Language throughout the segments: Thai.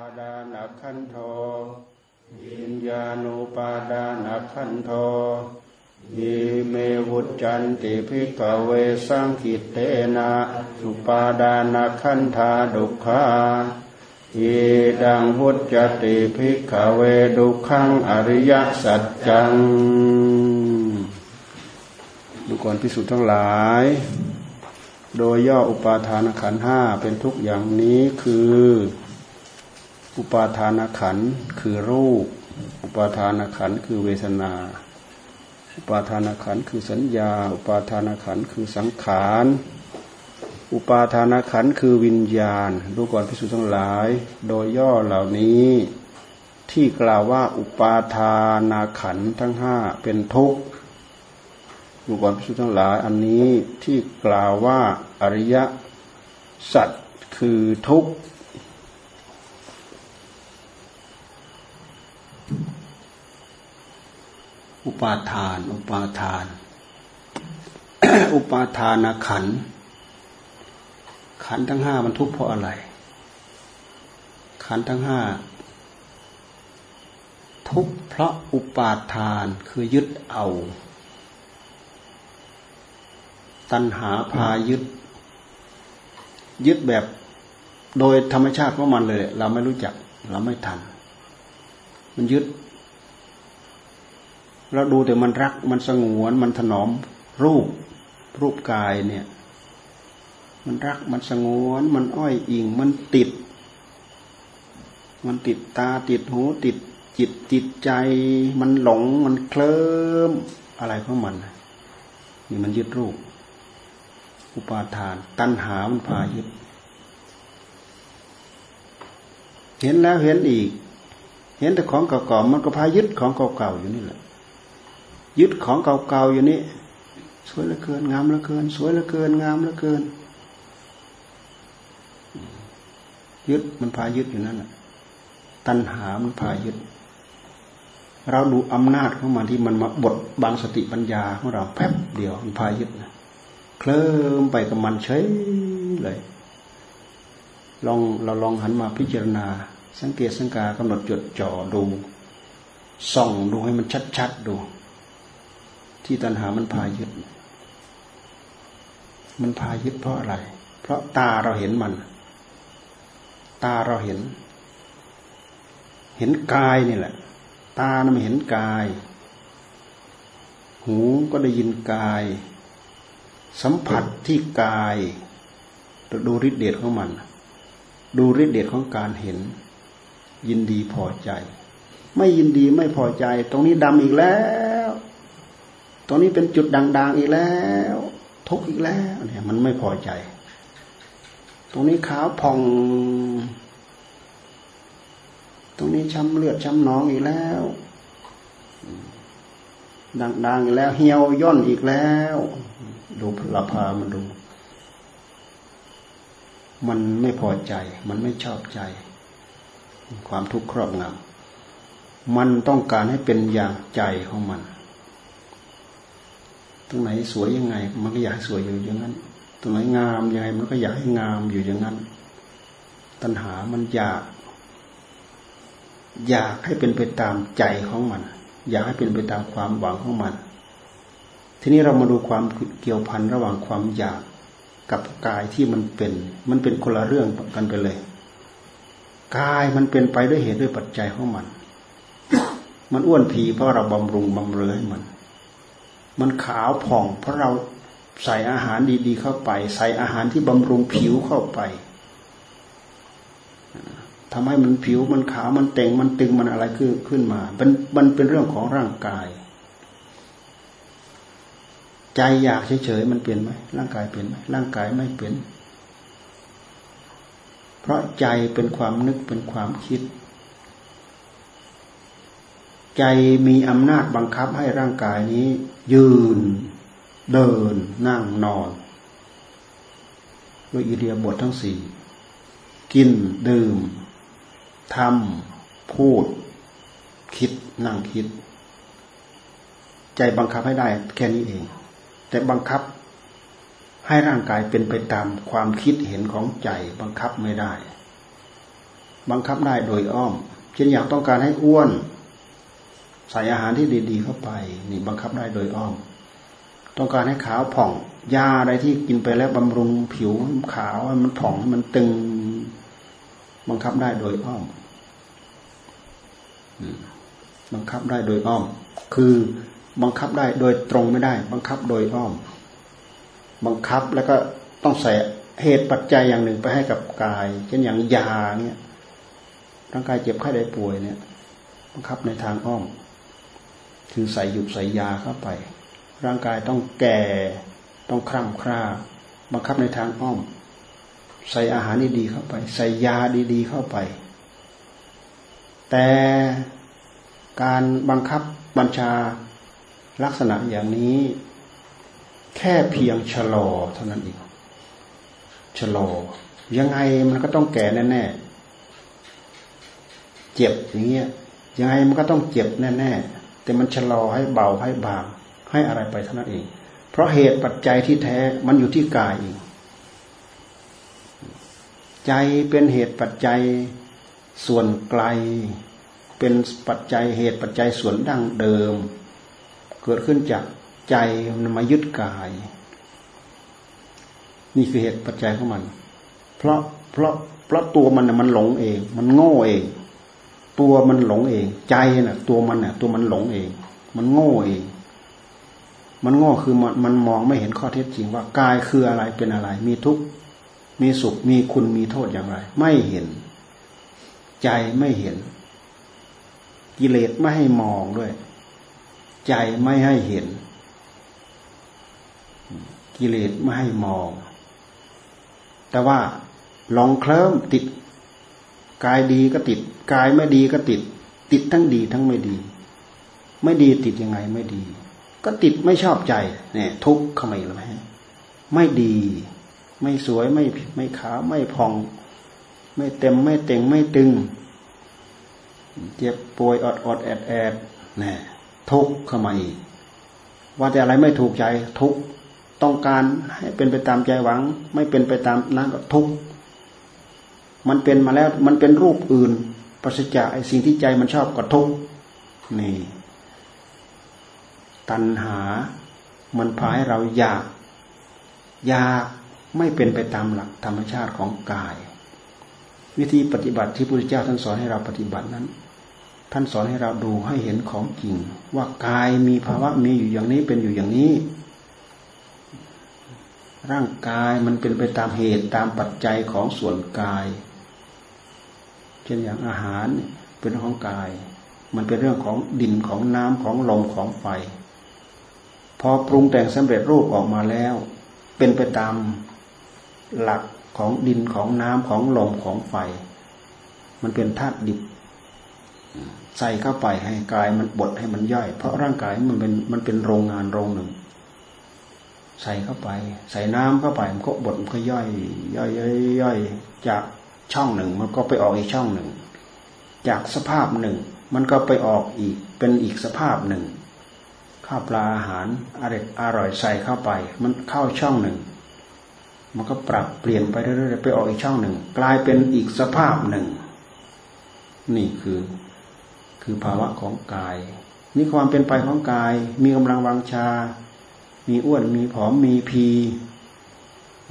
าดานัขันโทวิญญาณุปาดานัขันโทยิเมวุจันติภิกเวสังกิเตนะสุปาดานัขันธาดุขายีดังพุทธติภิกขเวดุขังอริยสัจจัง ดูก่อนพิสุทธ์ทั้งหลาย โดยย่ออุปาทานขันห้าเป็นทุกอย่างนี้คือ อุปาทานขันคือรูป อุปาทานขันคือเวทนา อุปาทานขันคือสัญญา อุปาทานขันคือสังขาร อุปาทานขันคือวิญญาณ ดูก่อนพิสุทั้งหลาย โดยย่อเหล่านี้ ที่กล่าวว่าอุปาทานาขันทั้งห้าเป็นทุกข์ดูก่อนพิสุทั้งหลาย อันนี้ที่กล่าวว่าอริยสัจคือทุกข์ ปาทาน อุปาทาน อุปาทานขันธ์ขันทั้งห้ามันทุกข์เพราะอะไร ขันทั้งห้าทุกข์เพราะอุปาทานคือยึดเอา ตัณหาพายึด ยึดแบบโดยธรรมชาติของมันเลย เราไม่รู้จัก เราไม่ทัน มันยึด เราดูแต่มันรักมันสงวนมันถนอมรูป รูปกายเนี่ย มันรักมันสงวน มันอ้อยอิง มันติด มันติดตาติดหูติดจิตติดใจ มันหลงมันเคลิ้มอะไรของมันนี่มันยึดรูป อุปาทาน ตัณหามันพายึด เห็นแล้วเห็นอีก เห็นแต่ของเก่าๆมันก็พายึดของเก่าๆอยู่นี่แหละ ยึดของเก่าๆอยู่นี่สวยเหลือเกินงามเหลือเกิน สวยเหลือเกินงามเหลือเกิน ยึดมันพายึดอยู่นั่นแหละตัณหามันพายึด เราดูอำนาจของมันที่มันมาบดบางสติปัญญาของเราแป๊บเดียวมันพายึดนะเคลิ้มไปกับมันเฉยเลยลองเราลองหันมาพิจารณา สังเกตสังกากำหนดจดจ่อดูส่องดูให้มันชัดๆดู ที่ตัณหามันพายึด มันพายึดเพราะอะไร เพราะตาเราเห็นมัน ตาเราเห็น เห็นกายนี่แหละ ตานมันเห็นกาย หูก็ได้ยินกาย สัมผัสที่กายดูฤทธิเดชของมัน ดูฤทธิเดชของการเห็น ยินดีพอใจ ไม่ยินดีไม่พอใจ ตรงนี้ดำอีกแล้ว ตรงนี้เป็นจุดด่างๆอีกแล้ว ทุกข์อีกแล้วเนี่ยมันไม่พอใจ ตรงนี้ขาวผ่อง ตรงนี้ช้ำเลือดช้ำหนองอีกแล้วดังๆอีกแล้ว เหี่ยวย่นอีกแล้ว ดูพลพามันดู มันไม่พอใจ มันไม่ชอบใจ ความทุกข์ครอบงำมันต้องการให้เป็นอย่างใจของมัน ตรงไหนสวยยังไง มันก็อยากสวยอยู่อย่างนั้น ตรงไหนงามยังไง มันก็อยากให้งามอยู่อย่างนั้น ตัณหามันอยาก อยากให้เป็นไปตามใจของมัน อยากให้เป็นไปตามความหวังของมัน ทีนี้เรามาดูความเกี่ยวพันระหว่างความอยากกับกายที่มันเป็น มันเป็นคนละเรื่องกันไปเลย กายมันเป็นไปด้วยเหตุด้วยปัจจัยของมัน มันอ้วนผีเพราะเราบำรุงบำเรอให้มัน มันขาวผ่อง เพราะเราใส่อาหารดี ๆ เข้าไป ใส่อาหารที่บำรุงผิวเข้าไปทำให้มันผิวมันขาวมันเต่งมันตึงมันอะไรขึ้นขึ้นมามันมันเป็นเรื่องของร่างกาย ใจอยากเฉยๆมันเปลี่ยนไหมร่างกายเปลี่ยนไหมร่างกายไม่เปลี่ยนเพราะใจเป็นความนึกเป็นความคิด ใจมีอำนาจบังคับให้ร่างกายนี้ ยืน เดิน นั่งนอนด้วยอิเดียบททั้งสี่กิน ดื่มทำพูด คิดนั่งคิด ใจบังคับให้ได้ แค่นี้เอง แต่บังคับให้ร่างกายเป็นไปตามความคิดเห็นของใจ บังคับไม่ได้ บังคับได้โดยอ้อม เช่นอยากต้องการให้อ้วน ใส่อาหารที่ดีๆเข้าไป นี่บังคับได้โดยอ้อม ต้องการให้ขาวผ่อง ยาอะไรที่กินไปแล้วบำรุงผิวขาวให้มันผ่องให้มันตึง บังคับได้โดยอ้อมบังคับได้โดยอ้อม คือบังคับได้โดยตรงไม่ได้ บังคับโดยอ้อม บังคับแล้วก็ต้องใส่เหตุปัจจัยอย่างหนึ่งไปให้กับกาย เช่นอย่างยาเนี่ยร่างกายเจ็บไข้ได้ป่วยเนี่ย บังคับในทางอ้อม คือใส่หยุดใส่ยาเข้าไป ร่างกายต้องแก่ต้องคร่ำคร่าบังคับในทางอ้อม ใส่อาหารดีๆเข้าไป ใส่ยาดีๆเข้าไป แต่การบังคับบัญชาลักษณะอย่างนี้ แค่เพียงชะลอเท่านั้นเองชะลอ ยังไงมันก็ต้องแก่แน่ๆเจ็บอย่างเงี้ยยังไงมันก็ต้องเจ็บแน่ๆ แต่มันชะลอให้เบาให้บาง ให้อะไรไปเท่านั้นเอง เพราะเหตุปัจจัยที่แท้มันอยู่ที่กายเองใจเป็นเหตุปัจจัยส่วนไกล เป็นปัจจัยเหตุปัจจัยส่วนดั้งเดิม เกิดขึ้นจากใจมันมายึดกาย นี่คือเหตุปัจจัยของมัน เพราะเพราะเพราะตัวมันมันหลงเอง มันโง่เอง ตัวมันหลงเอง ใจน่ะ ตัวมันน่ะ ตัวมันหลงเอง มันโง่เอง มันโง่คือมันมันมองไม่เห็นข้อเท็จจริงว่ากายคืออะไรเป็นอะไร มีทุกข์มีสุขมีคุณมีโทษอย่างไร ไม่เห็น ใจไม่เห็น กิเลสไม่ให้มองด้วย ใจไม่ให้เห็น กิเลสไม่ให้มอง แต่ว่าลองเคลิ้มติด กายดีก็ติด กายไม่ดีก็ติด ติดทั้งดีทั้งไม่ดี ไม่ดีติดยังไงไม่ดี ก็ติดไม่ชอบใจเนี่ยทุกข์เข้ามาอีกแล้วไหมไม่ดี ไม่สวยไม่ไม่ขาวไม่พอง ไม่เต็มไม่เต็งไม่ตึง เจ็บป่วยอดอดแอดแอดเนี่ยทุกข์เข้ามาอีกว่าแต่อะไรไม่ถูกใจทุกต้องการให้เป็นไปตามใจหวัง ไม่เป็นไปตามนั้นก็ทุกข์ มันเป็นมาแล้วมันเป็นรูปอื่นปราศจากไอ้สิ่งที่ใจมันชอบก็ทุกข์นี่ ตัณหา มันพาให้เราอยาก อยากไม่เป็นไปตามหลักธรรมชาติของกาย วิธีปฏิบัติที่พระพุทธเจ้าท่านสอนให้เราปฏิบัตินั้น ท่านสอนให้เราดูให้เห็นของจริง ว่ากายมีภาวะมีอยู่อย่างนี้เป็นอยู่อย่างนี้ ร่างกายมันเป็นไปตามเหตุตามปัจจัยของส่วนกาย ช่นอย่างอาหารเป็นของกาย มันเป็นเรื่องของดินของน้ำของลมของไฟ พอปรุงแต่งสำเร็จรูปออกมาแล้ว เป็นไปตามหลักของดินของน้ำของลมของไฟ มันเป็นธาตุดิบใส่เข้าไปให้กายมันบดให้มันย่อย เพราะร่างกายมันเป็นมันเป็นโรงงานโรงหนึ่ง ใส่เข้าไป ใส่น้ำเข้าไปมันก็บดมันก็ย่อย ย่อยย่อยจาก ช่องหนึ่ง มันก็ไปออกอีกช่องหนึ่ง จากสภาพหนึ่ง มันก็ไปออกอีกเป็นอีกสภาพหนึ่งข้าวปลาอาหารอร่อยอร่อยใส่เข้าไป มันเข้าช่องหนึ่ง มันก็ปรับเปลี่ยนไปเรื่อยๆไปออกอีกช่องหนึ่ง กลายเป็นอีกสภาพหนึ่ง นี่คือ คือภาวะของกายนี่ความเป็นไปของกาย มีกำลังวังชา มีอ้วนมีผอมมีพี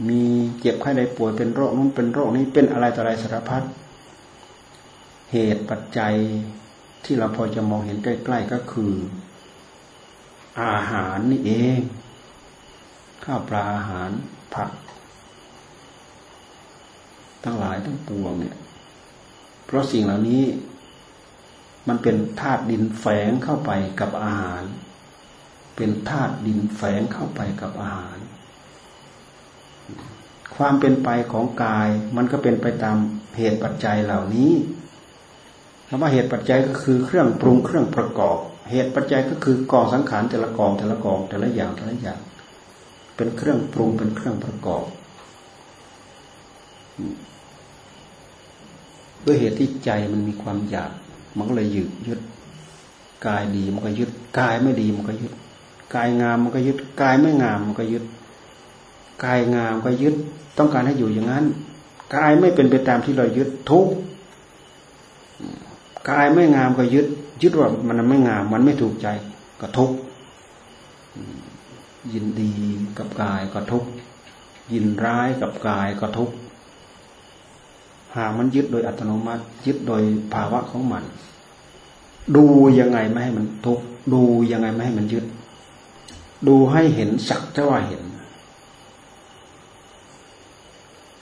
มีเจ็บไข้ได้ป่วยเป็นโรคนู้นเป็นโรคนี้เป็นอะไรต่ออะไรสารพัดเหตุปัจจัยที่เราพอจะมองเห็นใกล้ๆก็คือ อาหารนี่เอง ข้าวปลาอาหารผัก ทั้งหลายทั้งปวงเนี่ย เพราะสิ่งเหล่านี้ มันเป็นธาตุดินแฝงเข้าไปกับอาหาร เป็นธาตุดินแฝงเข้าไปกับอาหาร ความเป็นไปของกาย มันก็เป็นไปตามเหตุปัจจัยเหล่านี้คำว่าเหตุปัจจัยก็คือเครื่องปรุงเครื่องประกอบ เหตุปัจจัยก็คือกองสังขารแต่ละกองแต่ละกองแต่ละอย่างแต่ละอย่าง เป็นเครื่องปรุงเป็นเครื่องประกอบด้วยเหตุที่ใจมันมีความอยาก มันก็เลยยึดยึดกายดีมันก็ยึดกายไม่ดีมันก็ยึดกายงามมันก็ยึดกายไม่งามมันก็ยึด กายงามก็ยึดต้องการให้อยู่อย่างนั้นกายไม่เป็นไปตามที่เรายึดทุกกายไม่งามก็ยึด ยึดว่ามันไม่งาม มันไม่ถูกใจก็ทุกยินดีกับกายก็ทุกยินร้ายกับกายก็ทุกหากมันยึดโดยอัตโนมัติ ยึดโดยภาวะของมัน ดูยังไงไม่ให้มันทุกดูยังไงไม่ให้มันยึด ดูให้เห็นสักแต่ว่าเห็น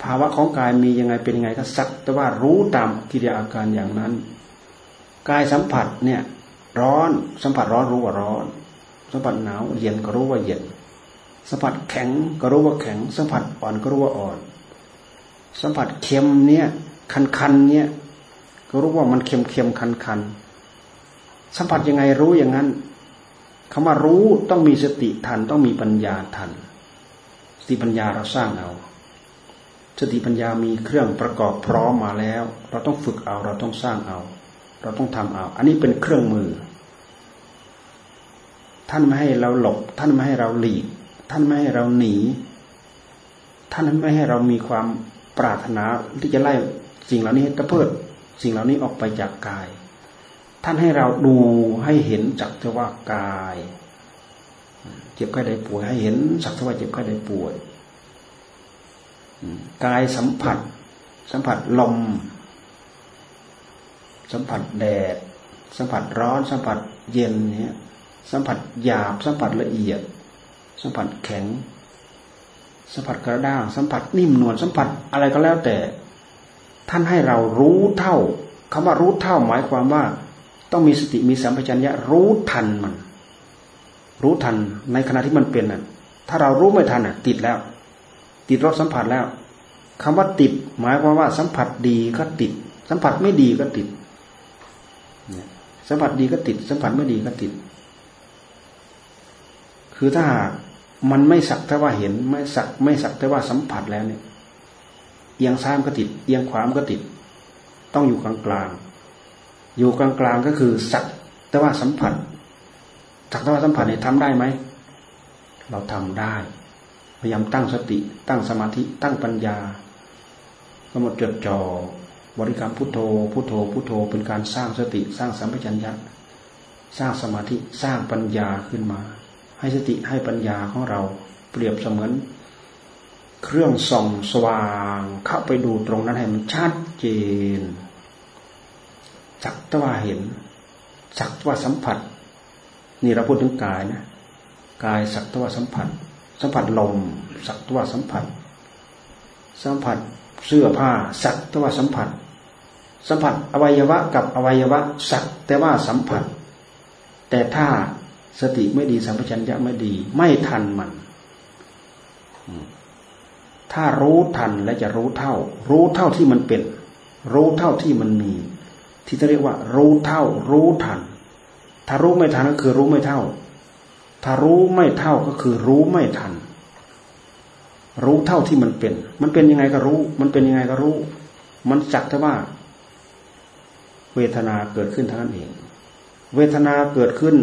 ภาวะของกายมียังไงเป็นยังไงก็สักแต่ว่ารู้ตามกิริยาอาการอย่างนั้น กายสัมผัสเนี่ย ร้อนสัมผัสร้อนรู้ว่าร้อน สัมผัสหนาวเย็นก็รู้ว่าเย็น สัมผัสแข็งก็รู้ว่าแข็ง สัมผัสอ่อนก็รู้ว่าอ่อน สัมผัสเค็มเนี่ยคันคันเนี่ยก็รู้ว่ามันเค็มเค็มคันคันสัมผัสยังไงรู้อย่างนั้นคำว่ารู้ต้องมีสติทันต้องมีปัญญาทันสติปัญญาเราสร้างเอา สติปัญญามีเครื่องประกอบพร้อมมาแล้ว เราต้องฝึกเอาเราต้องสร้างเอา เราต้องทำเอา อันนี้เป็นเครื่องมือ ท่านไม่ให้เราหลบ ท่านไม่ให้เราหลีก ท่านไม่ให้เราหนี ท่านไม่ให้เรามีความปรารถนาที่จะไล่สิ่งเหล่านี้ตะเพิดสิ่งเหล่านี้ออกไปจากกาย ท่านให้เราดูให้เห็นจักจะว่ากาย เจ็บไข้ได้ป่วยให้เห็นสักจะว่าเจ็บไข้ได้ป่วย กายสัมผัส สัมผัสลม สัมผัสแดด สัมผัสร้อน สัมผัสเย็นเนี่ยสัมผัสหยาบ สัมผัสละเอียด สัมผัสแข็ง สัมผัสกระด้าง สัมผัสนิ่มนวลสัมผัสอะไรก็แล้วแต่ ท่านให้เรารู้เท่าคำว่ารู้เท่าหมายความว่า ต้องมีสติมีสัมปชัญญะรู้ทันมัน รู้ทันในขณะที่มันเป็นน่ะ ถ้าเรารู้ไม่ทันอะ ติดแล้ว ติดรสสัมผัสแล้วคำว่าติด หมายความว่าสัมผัสดีก็ติด สัมผัสไม่ดีก็ติดสัมผัสดีก็ติด สัมผัสไม่ดีก็ติด คือถ้ามันไม่สักแต่ว่าเห็น ไม่สักไม่สักแต่ว่าสัมผัสแล้วเนี่ยเอียงซ้ายก็ติด เอียงขวาก็ติด ต้องอยู่กลางกลางอยู่กลางกลางก็คือ สักแต่ว่าสัมผัสสักแต่ว่าสัมผัสเนี่ยทำได้ไหมเราทำได้ ยายามตั้งสติ ตั้งสมาธิ ตั้งปัญญากำหนดจดจ่อบริกรรมพุทโธ พุทโธ พุทโธ เป็นการสร้างสติ สร้างสัมปชัญญะ สร้างสมาธิ สร้างปัญญาขึ้นมา ให้สติให้ปัญญาของเราเปรียบเสมือน เครื่องส่องสว่างเข้าไปดูตรงนั้นให้มันชัดเจนจักตว่าเห็นจักตว่าสัมผัส นี่เราพูดถึงกายนะ กายสักตว่าสัมผัส สัมผัสลมสักตวสัมผัส สัมผัสเสื้อผ้าสักตว่าสัมผัส สัมผัสอวัยวะกับอวัยวะสักแต่ว่าสัมผัส แต่ถ้าสติไม่ดีสัมปชัญญะไม่ดี ไม่ทันมัน ถ้ารู้ทันและจะรู้เท่า รู้เท่าที่มันเป็น รู้เท่าที่มันมี ที่จะเรียกว่า รู้เท่า รู้ทัน ถ้ารู้ไม่ทันก็คือรู้ไม่เท่า ถ้ารู้ไม่เท่าก็คือรู้ไม่ทัน รู้เท่าที่มันเป็น มันเป็นยังไงก็รู้ มันเป็นยังไงก็รู้ มันจักแต่ว่า เวทนาเกิดขึ้นเท่านั้นเอง เวทนาเกิดขึ้น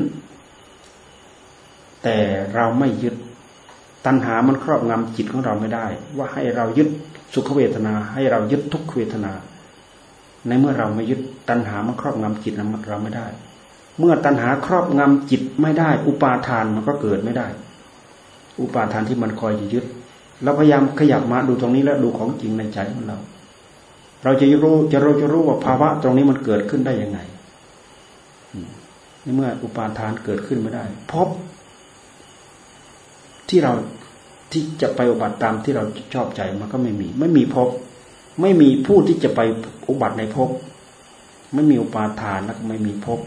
แต่เราไม่ยึด ตัณหามันครอบงำจิตของเราไม่ได้ ว่าให้เรายึดสุขเวทนา ให้เรายึดทุกขเวทนา ในเมื่อเราไม่ยึดตัณหามันครอบงำจิตเราไม่ได้ เมื่อตัณหาครอบงำจิตไม่ได้ อุปาทานมันก็เกิดไม่ได้ อุปาทานที่มันคอยจะยึดเราพยายามขยับมาดูตรงนี้แล้วดูของจริงในใจของเรา เราจะรู้จะเราจะรู้ว่าภาวะตรงนี้มันเกิดขึ้นได้ยังไงในเมื่ออุปาทานเกิดขึ้นไม่ได้พบที่เราที่จะไปอุบัติตามที่เราชอบใจมันก็ไม่มี ไม่มีพบ ไม่มีผู้ที่จะไปอุบัติในพบ ไม่มีอุปาทานแล้วก็ไม่มีพบ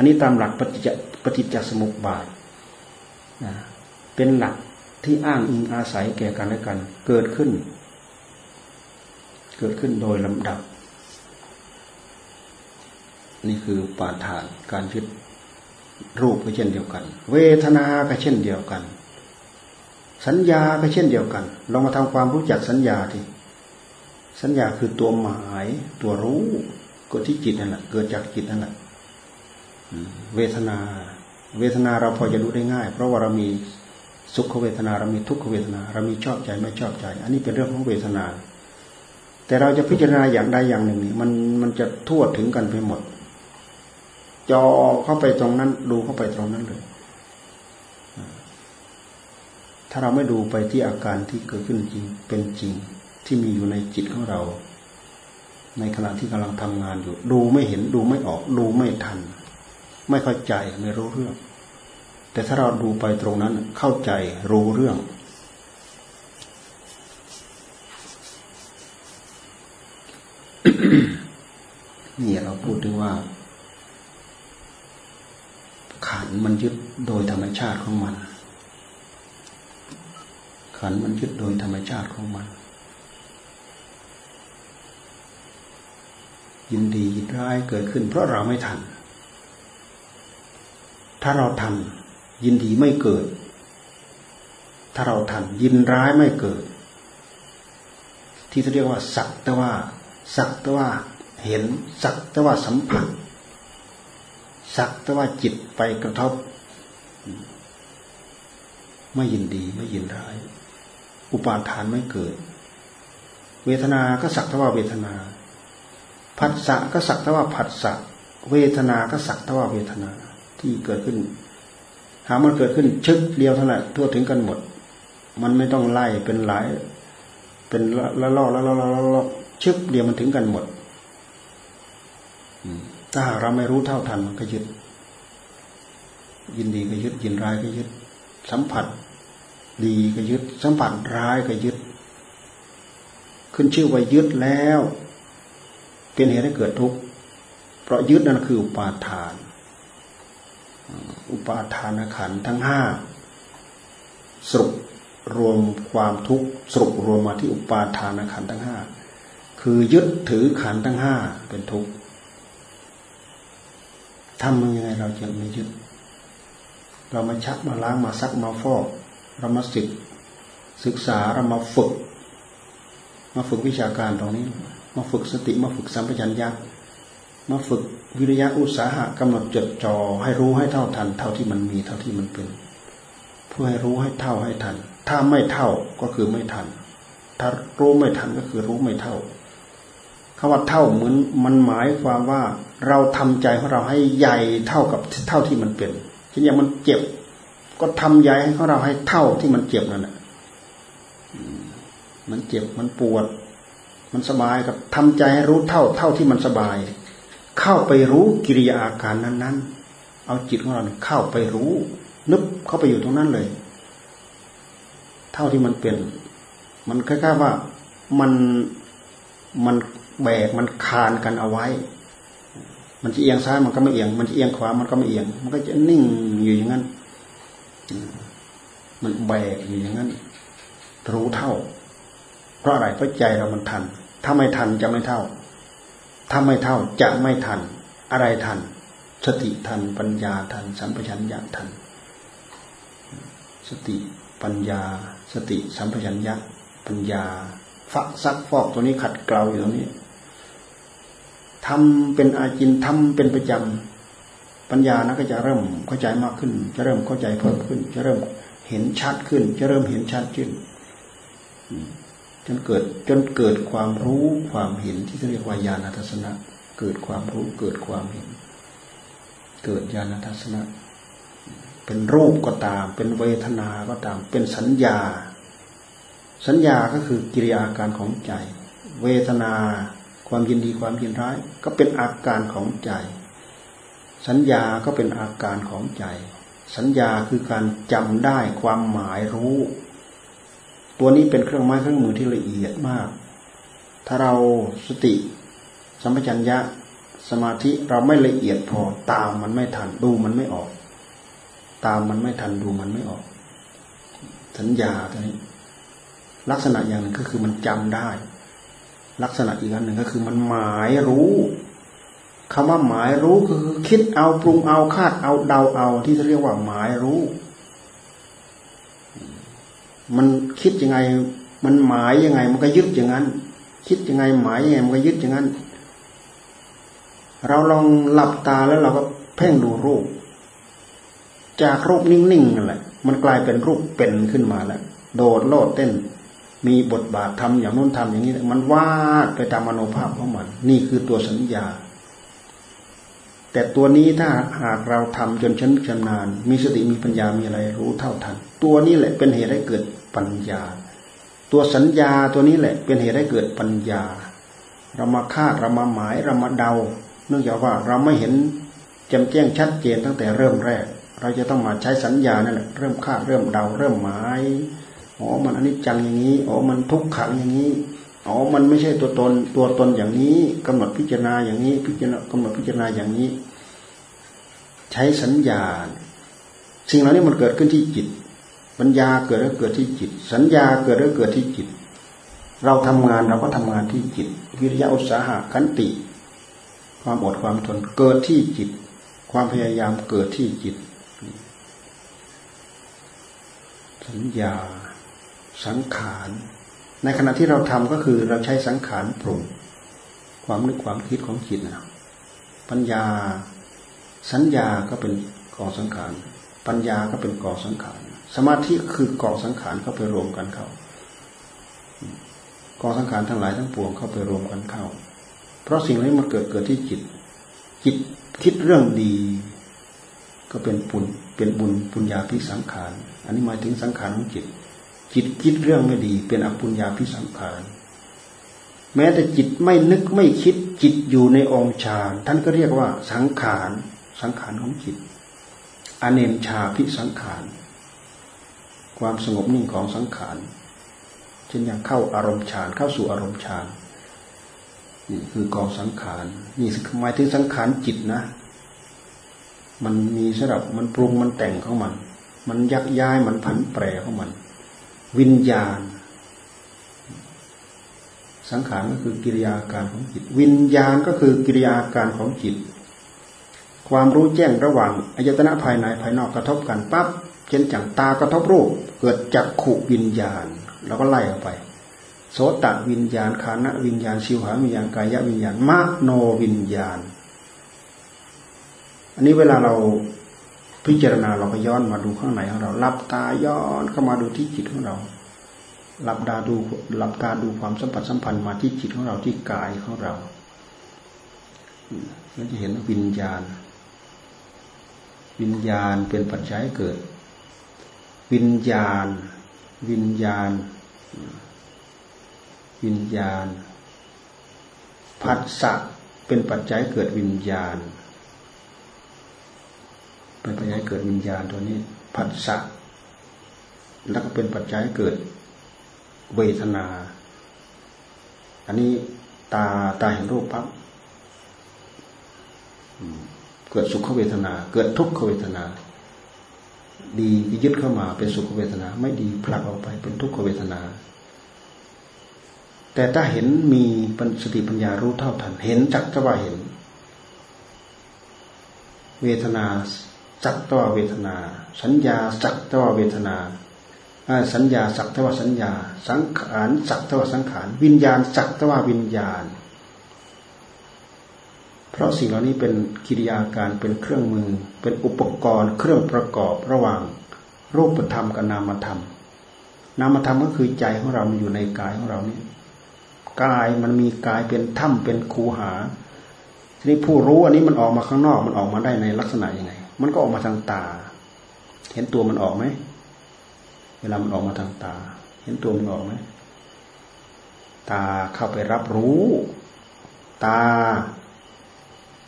อันนี้ตามหลักปฏิจจปฏิจจสมุปบาทนะเป็นหลักที่อ้างอิงอาศัยแก่กันและกัน เกิดขึ้น เกิดขึ้นโดยลำดับ นี่คือปาฐานการยึดรูปก็เช่นเดียวกัน เวทนาก็เช่นเดียวกัน สัญญาก็เช่นเดียวกันลองมาทำความรู้จักสัญญาทีสัญญาคือตัวหมาย ตัวรู้ก็ที่จิตนั่นแหละเกิดจากจิตนั่นแหละ เวทนา เวทนาเราพอจะรู้ได้ง่าย เพราะว่าเรามีสุขเวทนาเรามีทุกขเวทนา เรามีชอบใจไม่ชอบใจ อันนี้เป็นเรื่องของเวทนา แต่เราจะพิจารณาอย่างใดอย่างหนึ่งนี่มันมันจะทั่วถึงกันไปหมด จอเข้าไปตรงนั้น ดูเข้าไปตรงนั้นเลยถ้าเราไม่ดูไปที่อาการที่เกิดขึ้นจริงเป็นจริงที่มีอยู่ในจิตของเรา ในขณะที่กำลังทำงานอยู่ ดูไม่เห็นดูไม่ออก ดูไม่ทัน ไม่เข้าใจไม่รู้เรื่อง แต่ถ้าเราดูไปตรงนั้นเข้าใจรู้เรื่อง นี่เราพูดถึงว่า ขันมันยึดโดยธรรมชาติของมัน ขันมันยึดโดยธรรมชาติของมันยินดียินร้ายเกิดขึ้นเพราะเราไม่ทัน ถ้าเราทัน ยินดีไม่เกิด ถ้าเราทัน ยินร้ายไม่เกิด ที่เรียกว่า สักแต่ว่า สักแต่ว่าเห็น สักแต่ว่าสัมผัส สักแต่ว่าจิตไปกระทบ ไม่ยินดีไม่ยินร้าย อุปาทานไม่เกิด เวทนา ก็สักแต่ว่าเวทนาผัสสะก็สักแต่ว่าผัสสะเวทนา ก็สักแต่ว่าเวทนา ที่เกิดขึ้น หามันเกิดขึ้นชึกเดียวเท่านั้นทั่วถึงกันหมด มันไม่ต้องไล่เป็นหลาย เป็นละลอกละลอกละลอกชึบเดียวมันถึงกันหมดถ้าหากเราไม่รู้เท่าทันมันก็ยึด ยินดีก็ยึด ยินร้ายก็ยึด สัมผัส ดีก็ยึด สัมผัสร้ายก็ยึด ขึ้นชื่อว่ายึดแล้ว เป็นเหตุให้เกิดทุกข์เพราะยึดนั่นคืออุปาทาน อุปาทานขันทั้งห้าสรุปรวมความทุกข์สรุปรวมมาที่อุปาทานขันทั้งห้าคือยึดถือขันทั้งห้าเป็นทุกข์ทำยังไงเราจะไม่ยึด เรามาชักมาล้างมาซักมาฟอกเรามาศึกศึกษาเรามาฝึก มาฝึกวิชาการตรงนี้ มาฝึกสติมาฝึกสัมปชัญญะมาฝึก วิริยะอุตสาหะกำหนดจดจ่อให้รู้ให้เท่าทัน เท่าที่มันมีเท่าที่มันเป็นเพื่อให้รู้ให้เท่าให้ทัน ถ้าไม่เท่าก็คือไม่ทัน ถ้ารู้ไม่ทันก็คือรู้ไม่เท่าคำว่าเท่าเหมือนมันหมายความว่าเราทำใจของเราให้ใหญ่เท่ากับเท่าที่มันเป็นเช่นอย่างมันเจ็บ ก็ทำใจให้ของเราให้เท่าที่มันเจ็บนั่นแหละมันเจ็บมันปวด มันสบายกับทำใจให้รู้เท่า เท่าที่มันสบาย เข้าไปรู้กิริยาอาการนั้น ๆ เอาจิตของเราเข้าไปรู้ นึกเข้าไปอยู่ตรงนั้นเลย เท่าที่มันเป็น มันคล้ายๆว่ามันมันแบกมันคานกันเอาไว้ มันจะเอียงซ้ายมันก็ไม่เอียง มันจะเอียงขวามันก็ไม่เอียง มันก็จะนิ่งอยู่อย่างนั้น มันแบกอยู่อย่างนั้น รู้เท่า เพราะอะไรเพราะใจเรามันทัน ถ้าไม่ทันจะไม่เท่า ถ้าไม่เท่าจะไม่ทัน อะไรทัน สติทัน ปัญญาทัน สัมปชัญญะทัน สติปัญญา สติสัมปชัญญะ ปัญญาฝักซักฟอกตัวนี้ขัดเกลาอยู่ตรงนี้ทำเป็นอาจินทำเป็นประจำปัญญานะก็จะเริ่มเข้าใจมากขึ้น จะเริ่มเข้าใจเพิ่มขึ้น จะเริ่มเห็นชัดขึ้น จะเริ่มเห็นชัดขึ้น จนเกิดจนเกิดความรู้ความเห็นที่เรียกว่าญาณทัศนะ เกิดความรู้เกิดความเห็น เกิดญาณทัศนะ เป็นรูปก็ตาม เป็นเวทนา ก็ตาม เป็นสัญญา สัญญาก็คือกิริยาการของใจ เวทนา ความยินดีความยินร้าย ก็เป็นอาการของใจ สัญญาก็เป็นอาการของใจ สัญญาคือการจำได้ความหมายรู้ ตัวนี้เป็นเครื่องไม้เครื่องมือที่ละเอียดมาก ถ้าเราสติ สัมปชัญญะ สมาธิเราไม่ละเอียดพอตามมันไม่ทันดูมันไม่ออก ตามมันไม่ทันดูมันไม่ออก สัญญาตัวนี้ ลักษณะอย่างหนึ่งก็คือมันจำได้ ลักษณะอีกอันหนึ่งก็คือมันหมายรู้คำว่าหมายรู้คือคิดเอาปรุงเอาคาดเอาเดาเอาที่เรียกว่าหมายรู้ มันคิดยังไง มันหมายยังไง มันก็ยึดอย่างนั้น คิดยังไงหมายยังไง มันก็ยึดอย่างนั้น เราลองหลับตาแล้วเราก็เพ่งดูรูป จากรูปนิ่งๆนั่นแหละมันกลายเป็นรูปเป็นขึ้นมาแล้วโดดโลดเต้น มีบทบาททำอย่างนู้นทำอย่างนี้ มันวาดไปตามมโนภาพของมัน นี่คือตัวสัญญา แต่ตัวนี้ถ้าหากเราทำจนชำชำนาญ มีสติมีปัญญามีอะไรรู้เท่าทัน ตัวนี้แหละเป็นเหตุให้เกิด ปัญญา ตัวสัญญาตัวนี้แหละ เป็นเหตุให้เกิดปัญญา เรามาคาดเรามาหมายเรามาเดา เนื่องจากว่าเราไม่เห็นจำแจ้งชัดเจนตั้งแต่เริ่มแรก เราจะต้องมาใช้สัญญานั่นแหละเริ่มคาดเริ่มเดา เริ่มหมายอ๋อมันอนิจจังอย่างนี้อ๋อมันทุกขังอย่างนี้อ๋อ มันไม่ใช่ตัวตน ตัวตนอย่างนี้กำหนดพิจารณาอย่างนี้ พิจารณากำหนดพิจารณาอย่างนี้ ใช้สัญญา สิ่งเหล่านี้มันเกิดขึ้นที่จิต ปัญญาเกิดแล้วเกิดที่จิต สัญญาเกิดแล้วเกิดที่จิต เราทำงานเราก็ทำงานที่จิต วิริยะอุตสาหะขันติ ความอดความทนเกิดที่จิต ความพยายามเกิดที่จิต สัญญา สังขารในขณะที่เราทำก็คือเราใช้สังขารปรุงความนึกความคิดของจิตนะปัญญา สัญญาก็เป็นกองสังขาร ปัญญาก็เป็นกองสังขาร สมาธิคือกองสังขารเข้าไปรวมกันเข้ากองสังขารทั้งหลายทั้งปวงเข้าไปรวมกันเข้า เพราะสิ่งนี้มันเกิดเกิดที่จิต จิตคิดเรื่องดี ก็เป็นปุญเป็นบุญปุญญาพิสังขาร อันนี้หมายถึงสังขารของจิต จิตคิดเรื่องไม่ดี เป็นอปุญญาพิสังขาร แม้แต่จิตไม่นึกไม่คิดจิตอยู่ในองค์ฌานท่านก็เรียกว่าสังขาร สังขารของจิต อเนมชาพิสังขาร ความสงบนิ่งของสังขารเช่นอย่างเข้าอารมณ์ฌานเข้าสู่อารมณ์ฌานนี่คือกองสังขารนี่หมายถึงสังขารจิตนะ มันมีสำหรับมันปรุงมันแต่งของมัน มันยักย้ายมันผันแปรของมัน วิญญาณ สังขารก็คือกิริยาการของจิต วิญญาณก็คือกิริยาการของจิต ความรู้แจ้งระหว่างอายตนะภายในภายนอกกระทบกันปั๊บเช่นจังตากระทบรูป เกิดจักขุวิญญาณ แล้วก็ไล่ออกไป โสตวิญญาณคานะวิญญาณชิวหาวิญญาณกายวิญญาณมโนวิญญาณ อันนี้เวลาเราพิจารณาเราก็ย้อนมาดูข้างในของเราหลับตาย้อนเข้ามาดูที่จิตของเราหลับตาดูหลับตาดูความสัมผัสสัมพันธ์มาที่จิตของเราที่กายของเราเราจะเห็นวิญญาณ วิญญาณเป็นปัจจัยเกิด วิญญาณ วิญญาณ วิญญาณผัสสะเป็นปัจจัยเกิดวิญญาณ เป็นปัจจัยเกิดวิญญาณตัวนี้ผัสสะแล้วก็เป็นปัจจัยเกิดเวทนา อันนี้ตาตาเห็นรูปปั๊บเกิดสุขเวทนา เกิดทุกขเวทนา ดียึดเข้ามาเป็นสุขเวทนา ไม่ดีผลักออกไปเป็นทุกขเวทนา แต่ถ้าเห็นมีสติปัญญารู้เท่าทัน เห็นจักจะว่าเห็น เวทนาสักตว่าเวทนา สัญญาสักตว่าเวทนาสัญญาสักตว่าสัญญา สังขารสักตว่าสังขาร วิญญาณสักตว่าวิญญาณ เพราะสิ่งเหล่านี้เป็นกิริยาการเป็นเครื่องมือ เป็นอุปกรณ์ เครื่องประกอบระหว่างรูปธรรมกับนามธรรม นามธรรมก็คือใจของเราอยู่ในกายของเรานี่กายมันมีกายเป็นถ้ำเป็นคูหาทีนี้ผู้รู้อันนี้มันออกมาข้างนอกมันออกมาได้ในลักษณะยังไง มันก็ออกมาทางตา เห็นตัวมันออกไหมเวลามันออกมาทางตา เห็นตัวมันออกไหมตาเข้าไปรับรู้ ตา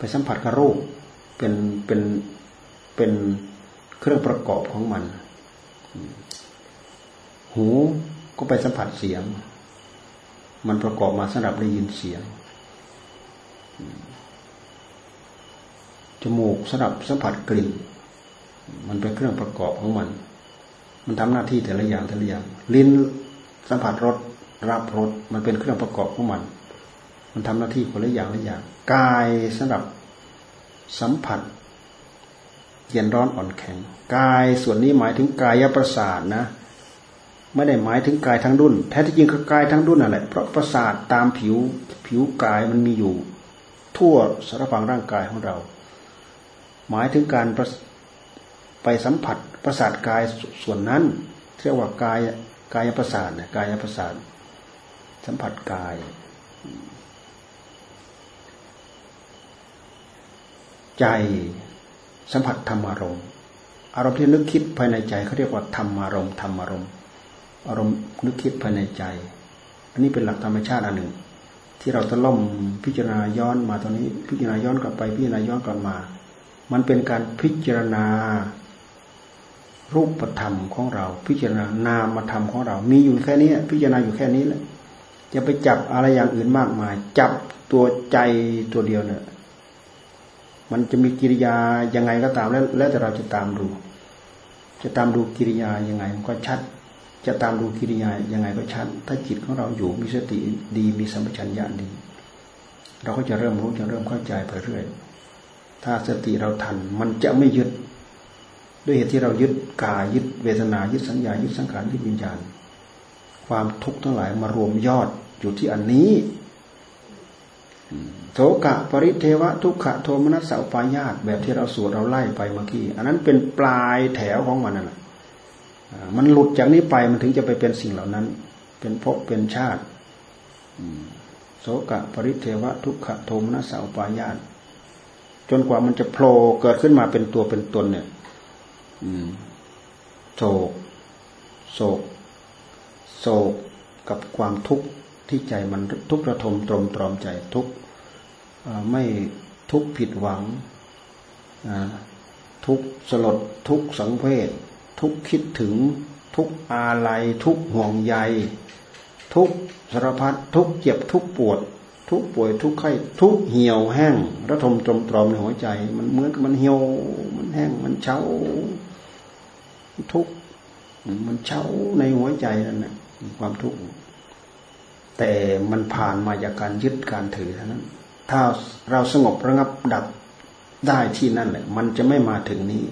ไปสัมผัสกับรูปเป็นเป็นเป็นเครื่องประกอบของมัน หูก็ไปสัมผัสเสียง มันประกอบมาสำหรับได้ยินเสียงจมูกสำหรับสัมผัสกลิ่น มันเป็นเครื่องประกอบของมัน มันทำหน้าที่แต่ละอย่างแต่ละอย่าง ลิ้นสัมผัสรสรับรสมันเป็นเครื่องประกอบของมัน มันทำหน้าที่คนละอย่างละอย่างกายสำหรับสัมผัส เย็นร้อนอ่อนแข็งกายส่วนนี้หมายถึงกายประสาทนะ ไม่ได้หมายถึงกายทั้งดุนแท้ที่จริงคือกายทั้งดุนนั่นแหละเพราะประสาทตามผิวผิวกายมันมีอยู่ ทั่วสารพังร่างกายของเรา หมายถึงการไปสัมผัสประสาทกายส่วนนั้นเรียกว่ากายกายประสาทนี่ยกายประสาทสัมผัสกาย ใจสัมผัสธรรมารมณ์อารมณ์ที่นึกคิดภายในใจเขาเรียกว่าธรรมารมณ์ธรรมารมณ์อารมณ์นึกคิดภายในใจ อันนี้เป็นหลักธรรมชาติอันหนึ่ง ที่เราจะล่อมพิจารณาย้อนมาตอนนี้ พิจารณาย้อนกลับไปพิจารณาย้อนกลับมา มันเป็นการพิจารณา รูปธรรมของเรา พิจารณานามธรรมของเรา มีอยู่แค่นี้พิจารณาอยู่แค่นี้แหละจะไปจับอะไรอย่างอื่นมากมาย จับตัวใจตัวเดียวเนี่ย มันจะมีกิริยายังไงก็ตามแล้ว แล้วแต่เราจะตามดู จะตามดูกิริยายังไงมันก็ชัด จะตามดูกิริยายังไงก็ชัด ถ้าจิตของเราอยู่มีสติดีมีสัมปชัญญะดี เราก็จะเริ่มรู้จะเริ่มเข้าใจไปเรื่อย ถ้าสติเราทันมันจะไม่ยึด ด้วยเหตุที่เรายึดกายยึดเวทนายึดสัญญายึดสังขารยึดวิญญาณ ความทุกข์ทั้งหลายมารวมยอดอยู่ที่อันนี้ โสกะปริเทวะทุกขะโทมนัสสาปายาตแบบที่เราสวดเราไล่ไปเมื่อกี้อันนั้นเป็นปลายแถวของมันนั่นแหละมันหลุดจากนี้ไปมันถึงจะไปเป็นสิ่งเหล่านั้น เป็นภพเป็นชาติโสกะปริเทวะทุกขะโทมนัสสาปายาตจนกว่ามันจะโผล่เกิดขึ้นมาเป็นตัวเป็นตนเนี่ยโศก โศก โศกกับความทุกข์ที่ใจมันทุกข์ระทมตรมตรอมใจทุกข์ ไม่ทุกผิดหวัง ทุกสลดทุกสังเวชทุกคิดถึง ทุกอาลัย ทุกห่วงใย ทุกสารพัดทุกเจ็บทุกปวด ทุกป่วยทุกไข้ ทุกเหี่ยวแห้ง ระทมจมตรอมในหัวใจ มันเหมือนกับมันเหี่ยว มันแห้งมันเฉาทุกมันเฉาในหัวใจนั่นแหละความทุกข์แต่มันผ่านมาจากการยึดการถือเท่านั้น ถ้าเราสงบระงับดับได้ที่นั่นแหละ มันจะไม่มาถึงนี้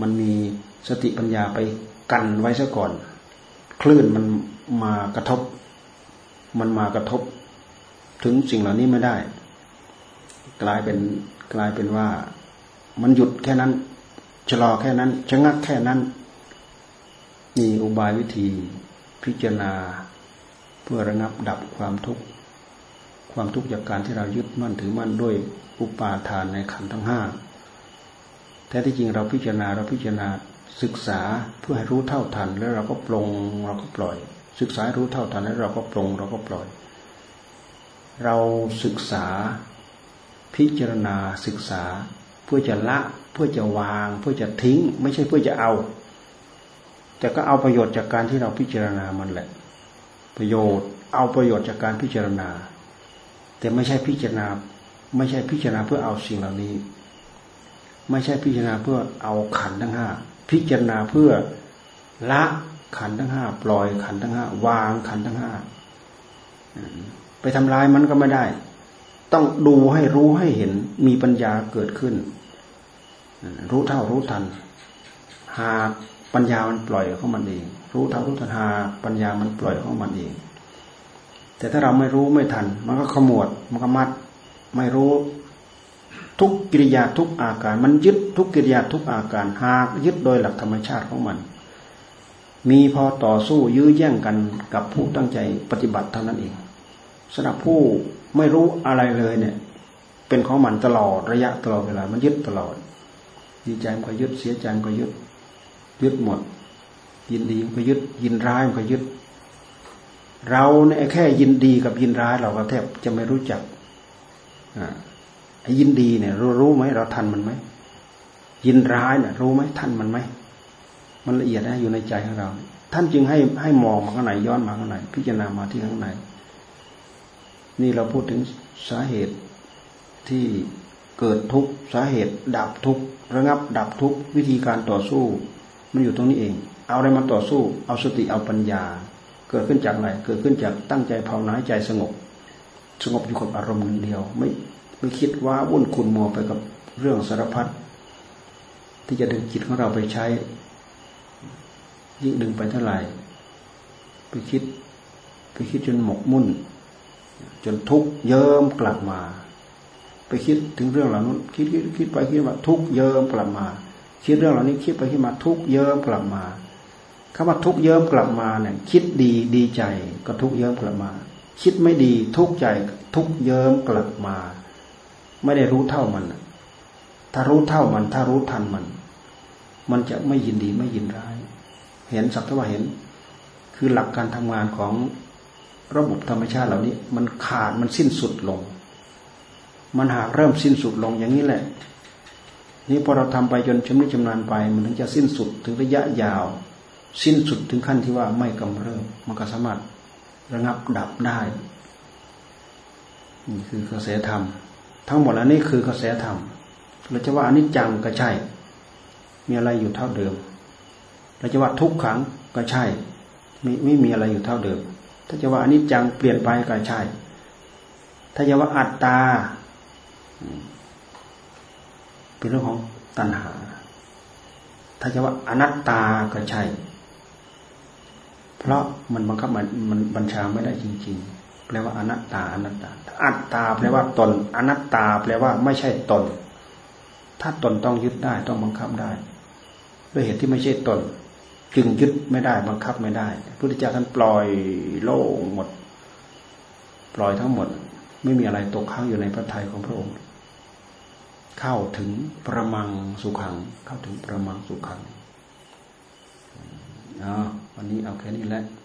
มันมีสติปัญญาไปกันไว้ซะก่อน คลื่นมันมากระทบ มันมากระทบ ถึงสิ่งเหล่านี้ไม่ได้ กลายเป็นกลายเป็นว่า มันหยุดแค่นั้นชะลอแค่นั้นชะงักแค่นั้นมีอุบายวิธีพิจารณา เพื่อระงับดับความทุกข์ ความทุกข์จากการที่เรายึดมั่นถือมั่นด้วยอุปาทานในขันธ์ทั้งห้าแท้ที่จริงเราพิจารณาเราพิจารณาศึกษาเพื่อให้รู้เท่าทัน แล้วเราก็ปลงเราก็ปล่อย ศึกษารู้เท่าทันแล้วเราก็ปลงเราก็ปล่อย เราศึกษาพิจารณาศึกษา เพื่อจะละเพื่อจะวาง เพื่อจะทิ้ง ไม่ใช่เพื่อจะเอา แต่ก็เอาประโยชน์จากการที่เราพิจารณามันแหละ ประโยชน์เอาประโยชน์จากการพิจารณา แต่ไม่ใช่พิจารณา ไม่ใช่พิจารณาเพื่อเอาสิ่งเหล่านี้ ไม่ใช่พิจารณาเพื่อเอาขันทั้งห้าพิจารณาเพื่อละขันทั้งห้าปล่อยขันทั้งห้าวางขันทั้งห้าไปทำลายมันก็ไม่ได้ ต้องดูให้รู้ให้เห็นมีปัญญาเกิดขึ้น รู้เท่ารู้ทัน หากปัญญามันปล่อยของมันเอง รู้เท่ารู้ทันหากปัญญามันปล่อยของมันเอง แต่ถ้าเราไม่รู้ไม่ทัน มันก็ขมวดมันก็มัด ไม่รู้ทุกกิริยาทุกอาการ มันยึดทุกกิริยาทุกอาการหากยึดโดยหลักธรรมชาติของมัน มีพอต่อสู้ยื้อแย่งกันกับผู้ตั้งใจปฏิบัติเท่านั้นเองสำหรับผู้ไม่รู้อะไรเลยเนี่ย เป็นของมันตลอดระยะตลอดเวลา มันยึดตลอด ดีใจมันก็ยึดเสียใจมันก็ยึด ยึดหมด ยินดีมันก็ยึดยินร้ายมันก็ยึด เราเนี่ยแค่ยินดีกับยินร้ายเราก็แทบจะไม่รู้จักอ่ายินดีเนี่ยรู้รู้ไหมเราทันมันไหมยินร้ายเนี่ยรู้ไหมทันมันไหมมันละเอียดนะอยู่ในใจของเรา ท่านจึงให้ให้มองมาข้างในย้อนมาข้างในพิจารณามาที่ข้างในนี่เราพูดถึงสาเหตุที่เกิดทุกข์สาเหตุ ดับทุกข์ระงับ ดับทุกข์วิธีการต่อสู้ มันอยู่ตรงนี้เอง เอาอะไรมาต่อสู้ เอาสติเอาปัญญา เกิดขึ้นจากอะไรเกิดขึ้นจากตั้งใจภาวนาใจสงบ สงบอยู่กับอารมณ์เดียว ไม่ไม่คิดว่าวุ่นคุณมัวไปกับเรื่องสารพัดที่จะดึงจิตของเราไปใช้ ยิ่งดึงไปเท่าไหร่ไปคิด ไปคิดจนหมกมุ่น จนทุกเยิ้มกลับมา ไปคิดถึงเรื่องเหล่านั้นคิดคิดคิดไปคิดมาทุกเยิ้มกลับมา คิดเรื่องเหล่านี้คิดไปคิดมาทุกเยิ้มกลับมา คำว่าทุกเยิ้มกลับมาเนี่ยคิดดีดีใจก็ทุกเยิ้มกลับมา คิดไม่ดีทุกใจทุกเยิ้มกลับมา ไม่ได้รู้เท่ามัน ถ้ารู้เท่ามัน ถ้ารู้ทันมัน มันจะไม่ยินดีไม่ยินร้าย เห็นสักเท่าว่าเห็น คือหลักการทำงานของระบบธรรมชาติเหล่านี้ มันขาดมันสิ้นสุดลง มันหากเริ่มสิ้นสุดลงอย่างนี้แหละนี่พอเราทำไปจนชำนิชำนาญไป มันถึงจะสิ้นสุดถึงระยะยาว สิ้นสุดถึงขั้นที่ว่าไม่กำเริบมันก็สามารถระงับดับได้นี่คือกระแสธรรม ทั้งหมดอันนี้คือกระแสธรรมเราจะว่าอนิจจังก็ใช่ มีอะไรอยู่เท่าเดิมเราจะว่าทุกขังก็ใช่ไม่ไม่มีอะไรอยู่เท่าเดิม ถ้าจะว่าอนิจจังเปลี่ยนไปก็ใช่ ถ้าจะว่าอัตตา เป็นเรื่องของตัณหา ถ้าจะว่าอนัตตาก็ใช่ เพราะมันบังคับมันมันบัญชาไม่ได้จริง ๆ แปลว่าอนัตตาอนัตตา อัตตาแปลว่าตน อนัตตา แปลว่าไม่ใช่ตน ถ้าตนต้องยึดได้ต้องบังคับได้ ด้วยเหตุที่ไม่ใช่ตน จึงยึดไม่ได้บังคับไม่ได้พระพุทธเจ้าท่านปล่อยโล่งหมด ปล่อยทั้งหมด ไม่มีอะไรตกค้างอยู่ในพระทัยของพระองค์ เข้าถึงประมังสุขัง เข้าถึงประมังสุขังอ๋อ วันนี้เอาแค่นี้แหละ